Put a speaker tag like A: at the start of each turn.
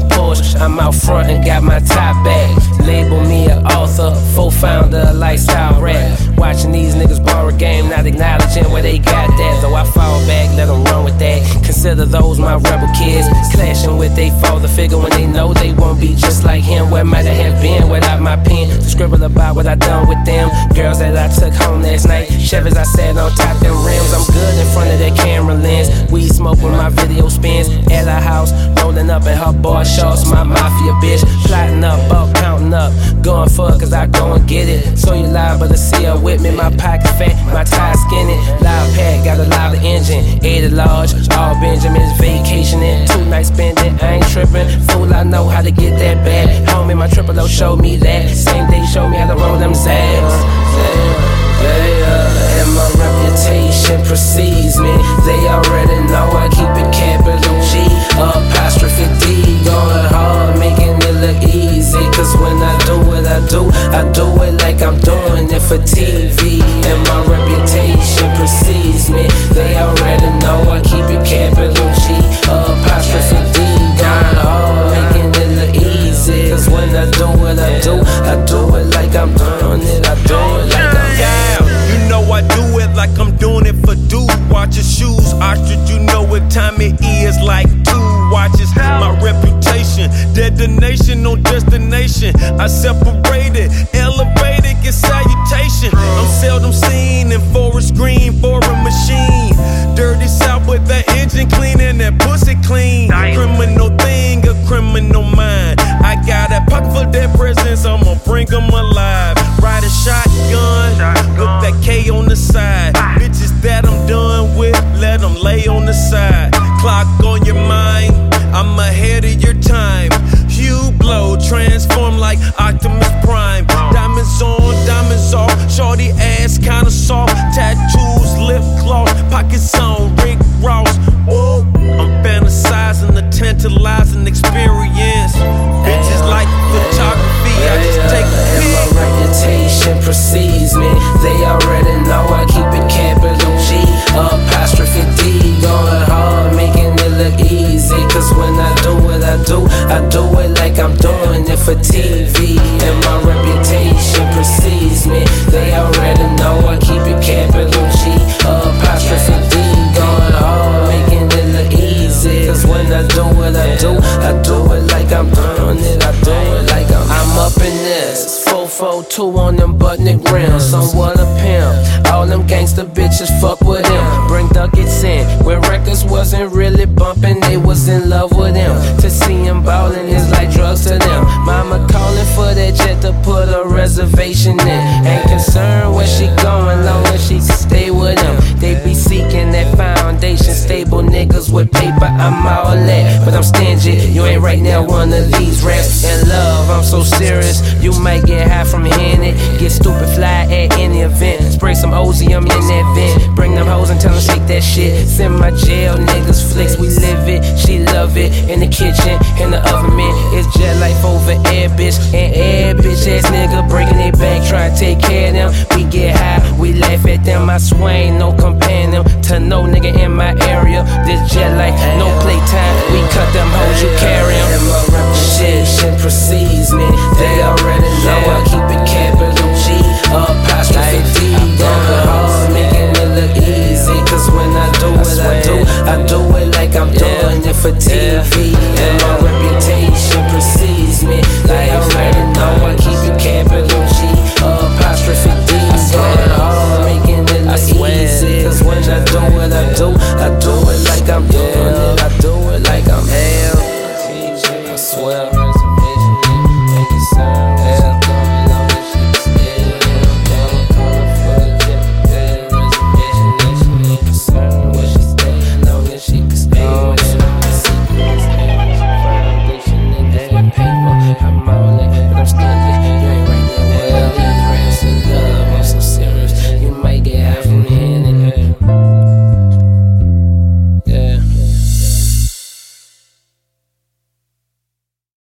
A: the. I'm out front and got my top back. Label me an author, full founder of lifestyle rap. Watching these niggas borrow a game, not acknowledging where they got that. Though I fall back, let them run with that. Consider those my rebel kids. Clashing with they father figure when they know they won't be just like him. Where might I have been without my pen to scribble about what I done with them? Girls that I took home last night. Chevys I sat on top them rims. I'm good in front of that camera lens. Weed smoke when my video spins. At a house, up in her boy shorts. My mafia bitch, plotting up, up, counting up. Going for it cause I go and get it. So you lie, but I see her with me. My pocket fat, my tie skinny. Loud pack, got a loud engine. Ate at large, all Benjamins vacationing. Two nights spending, I ain't tripping. Fool, I know how to get that bad. Homie, my triple O showed me that. Same day, showed me how to roll them zags. Yeah, yeah. And my reputation precedes me. They already know I keep it capital
B: time it is. Like two watches, my reputation, detonation, no destination. I separated, elevated, get salutation. I'm seldom seen in forest green, foreign machine. Dirty south with the engine clean and that pussy clean. Criminal thing, a criminal mind. I got a pocket for their presence, I'ma bring them tantalizing experience. Bitches like photography, I just take a
A: And
B: pic.
A: my reputation precedes me. They already know I keep it capital G. Apostrophe D. Going hard, making it look easy. Cause when I do what I do, I do it like I'm doing it for TV. And my when I do what I do, I do it like I'm doing it. I do it like I'm, I'm up in this. 442 on them button rims. Somewhat a pimp. All them gangster bitches fuck with him. Bring ducats in. When records wasn't really bumping, they was in love with him. To see him ballin' is like drugs to them. Mama calling for that jet to put a reservation in. Ain't concerned where she going, long with paper. I'm all that, but I'm stingy. You ain't right now one of these raps. In love, I'm so serious. You might get high from hearing it. Get stupid fly at any event. Spray some ozium in that vent. Bring them hoes and tell them shake that shit. Send my jail niggas flicks, we live it. She love it in the kitchen, in the oven man. It's jet life over air, bitch. And air, bitch ass nigga breaking their back, trying to take care of them. We get high, we laugh at them. I swear ain't no to no nigga in my area. This jet like no playtime. We cut them hoes, you carry them. Reputation precedes me. They already know I keep it capital G. Apostrophe D. Going hard, making it look easy. Cause when I do what I do, I do it like I'm doing it for TV.